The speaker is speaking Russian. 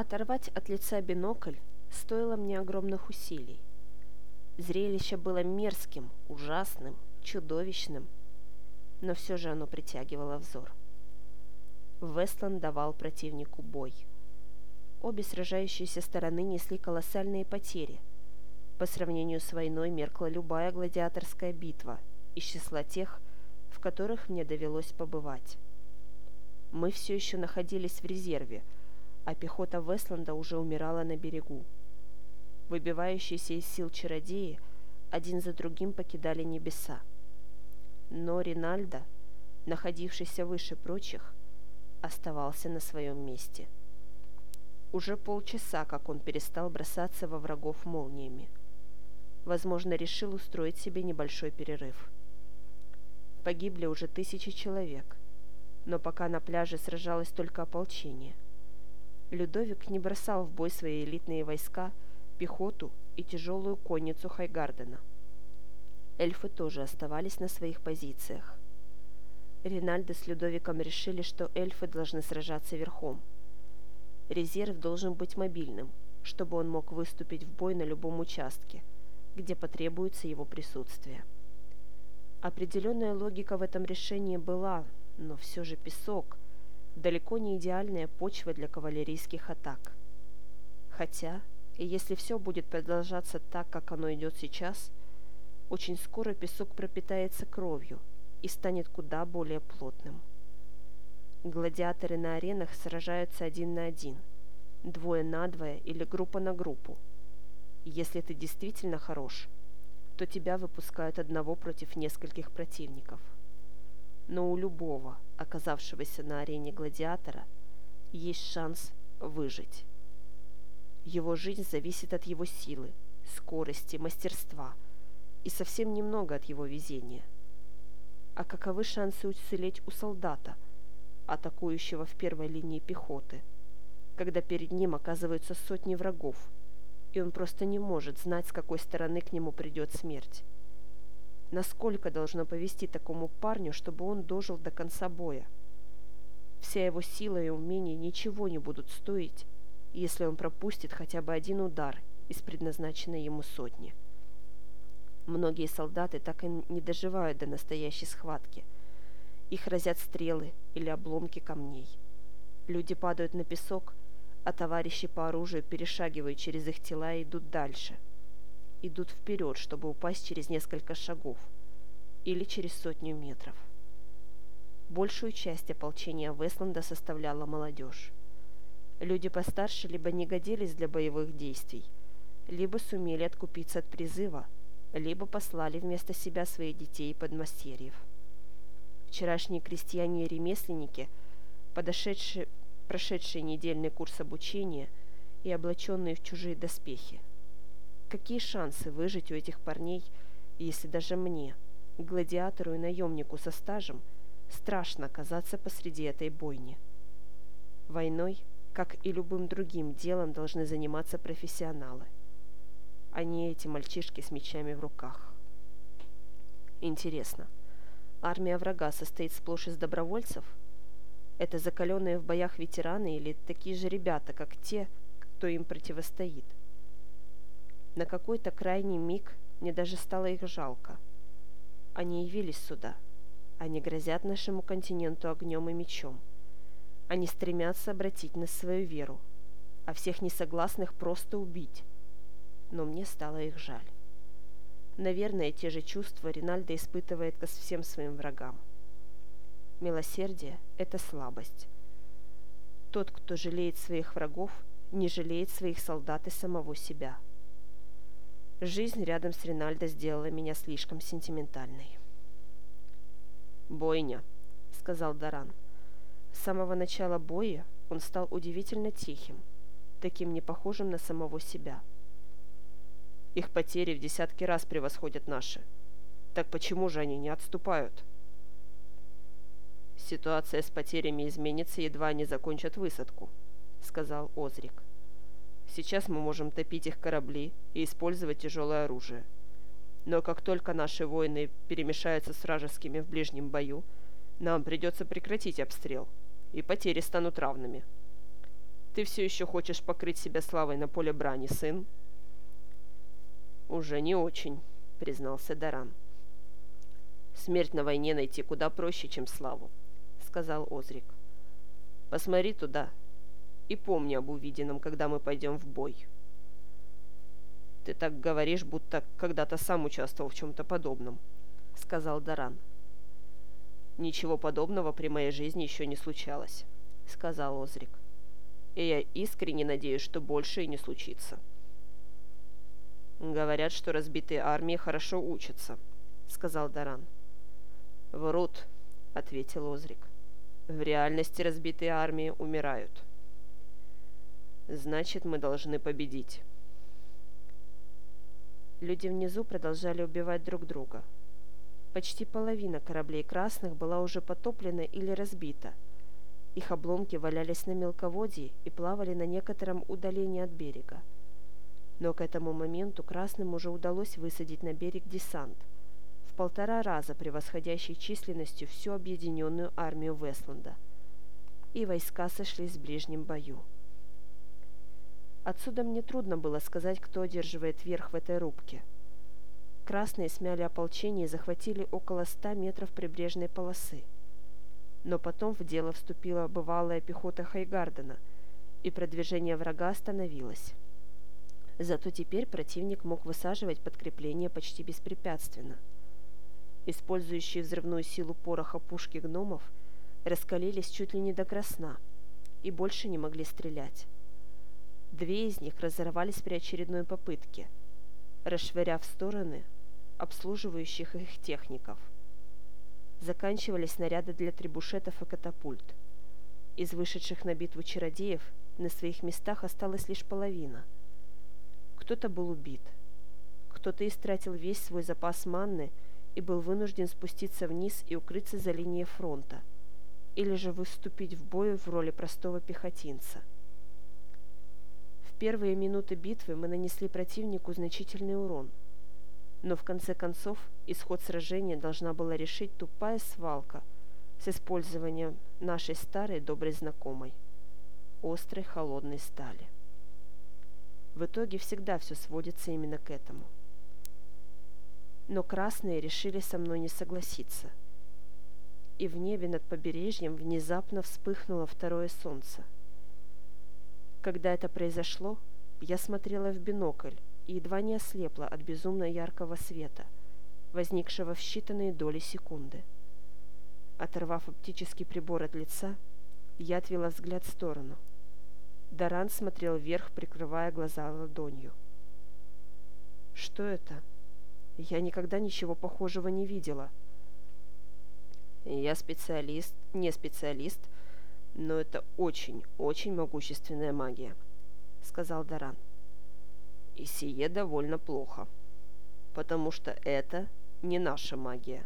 Оторвать от лица бинокль стоило мне огромных усилий. Зрелище было мерзким, ужасным, чудовищным, но все же оно притягивало взор. Вестланд давал противнику бой. Обе сражающиеся стороны несли колоссальные потери. По сравнению с войной меркла любая гладиаторская битва из числа тех, в которых мне довелось побывать. Мы все еще находились в резерве, а пехота Вестланда уже умирала на берегу. Выбивающиеся из сил чародеи один за другим покидали небеса. Но Ринальдо, находившийся выше прочих, оставался на своем месте. Уже полчаса, как он перестал бросаться во врагов молниями. Возможно, решил устроить себе небольшой перерыв. Погибли уже тысячи человек, но пока на пляже сражалось только ополчение. Людовик не бросал в бой свои элитные войска – пехоту и тяжелую конницу Хайгардена. Эльфы тоже оставались на своих позициях. Ринальдо с Людовиком решили, что эльфы должны сражаться верхом. Резерв должен быть мобильным, чтобы он мог выступить в бой на любом участке, где потребуется его присутствие. Определенная логика в этом решении была, но все же песок – далеко не идеальная почва для кавалерийских атак. Хотя если все будет продолжаться так, как оно идет сейчас, очень скоро песок пропитается кровью и станет куда более плотным. Гладиаторы на аренах сражаются один на один, двое на двое или группа на группу. если ты действительно хорош, то тебя выпускают одного против нескольких противников. Но у любого, оказавшегося на арене гладиатора, есть шанс выжить. Его жизнь зависит от его силы, скорости, мастерства и совсем немного от его везения. А каковы шансы уцелеть у солдата, атакующего в первой линии пехоты, когда перед ним оказываются сотни врагов, и он просто не может знать, с какой стороны к нему придет смерть? Насколько должно повести такому парню, чтобы он дожил до конца боя? Вся его сила и умения ничего не будут стоить, если он пропустит хотя бы один удар из предназначенной ему сотни. Многие солдаты так и не доживают до настоящей схватки. Их разят стрелы или обломки камней. Люди падают на песок, а товарищи по оружию перешагивают через их тела и идут дальше. Идут вперед, чтобы упасть через несколько шагов или через сотню метров. Большую часть ополчения Вестланда составляла молодежь. Люди постарше либо не годились для боевых действий, либо сумели откупиться от призыва, либо послали вместо себя своих детей и подмастерьев. Вчерашние крестьяне и ремесленники, подошедшие, прошедшие недельный курс обучения и облаченные в чужие доспехи. Какие шансы выжить у этих парней, если даже мне, гладиатору и наемнику со стажем, страшно оказаться посреди этой бойни? Войной как и любым другим делом должны заниматься профессионалы, а не эти мальчишки с мечами в руках. Интересно, армия врага состоит сплошь из добровольцев? Это закаленные в боях ветераны или такие же ребята, как те, кто им противостоит? На какой-то крайний миг мне даже стало их жалко. Они явились сюда. Они грозят нашему континенту огнем и мечом. Они стремятся обратить на свою веру, а всех несогласных просто убить. Но мне стало их жаль. Наверное, те же чувства Ринальдо испытывает ко всем своим врагам. Милосердие – это слабость. Тот, кто жалеет своих врагов, не жалеет своих солдат и самого себя. Жизнь рядом с Ринальдо сделала меня слишком сентиментальной. «Бойня», — сказал Даран. С самого начала боя он стал удивительно тихим, таким не похожим на самого себя. Их потери в десятки раз превосходят наши. Так почему же они не отступают? Ситуация с потерями изменится, едва они закончат высадку, сказал Озрик. Сейчас мы можем топить их корабли и использовать тяжелое оружие. Но как только наши воины перемешаются с вражескими в ближнем бою, нам придется прекратить обстрел – и потери станут равными. Ты все еще хочешь покрыть себя славой на поле брани, сын?» «Уже не очень», — признался Даран. «Смерть на войне найти куда проще, чем славу», — сказал Озрик. «Посмотри туда и помни об увиденном, когда мы пойдем в бой». «Ты так говоришь, будто когда-то сам участвовал в чем-то подобном», — сказал Даран. «Ничего подобного при моей жизни еще не случалось», — сказал Озрик. «И я искренне надеюсь, что больше и не случится». «Говорят, что разбитые армии хорошо учатся», — сказал Даран. «Врут», — ответил Озрик. «В реальности разбитые армии умирают». «Значит, мы должны победить». Люди внизу продолжали убивать друг друга. Почти половина кораблей красных была уже потоплена или разбита. Их обломки валялись на мелководье и плавали на некотором удалении от берега. Но к этому моменту красным уже удалось высадить на берег десант, в полтора раза превосходящий численностью всю объединенную армию Вестланда. И войска сошлись в ближнем бою. Отсюда мне трудно было сказать, кто одерживает верх в этой рубке. Красные смяли ополчение и захватили около ста метров прибрежной полосы. Но потом в дело вступила бывалая пехота Хайгардена, и продвижение врага остановилось. Зато теперь противник мог высаживать подкрепление почти беспрепятственно. Использующие взрывную силу пороха пушки гномов раскалились чуть ли не до красна и больше не могли стрелять. Две из них разорвались при очередной попытке, расшвыряв стороны обслуживающих их техников. Заканчивались снаряды для трибушетов и катапульт. Из вышедших на битву чародеев на своих местах осталась лишь половина. Кто-то был убит. Кто-то истратил весь свой запас манны и был вынужден спуститься вниз и укрыться за линией фронта, или же выступить в бою в роли простого пехотинца – первые минуты битвы мы нанесли противнику значительный урон. Но в конце концов исход сражения должна была решить тупая свалка с использованием нашей старой доброй знакомой – острой холодной стали. В итоге всегда все сводится именно к этому. Но красные решили со мной не согласиться. И в небе над побережьем внезапно вспыхнуло второе солнце – когда это произошло, я смотрела в бинокль и едва не ослепла от безумно яркого света, возникшего в считанные доли секунды. Оторвав оптический прибор от лица, я отвела взгляд в сторону. Даран смотрел вверх, прикрывая глаза ладонью. «Что это? Я никогда ничего похожего не видела». «Я специалист, не специалист, но это очень, очень могущественная магия», — сказал Даран. «И сие довольно плохо, потому что это не наша магия».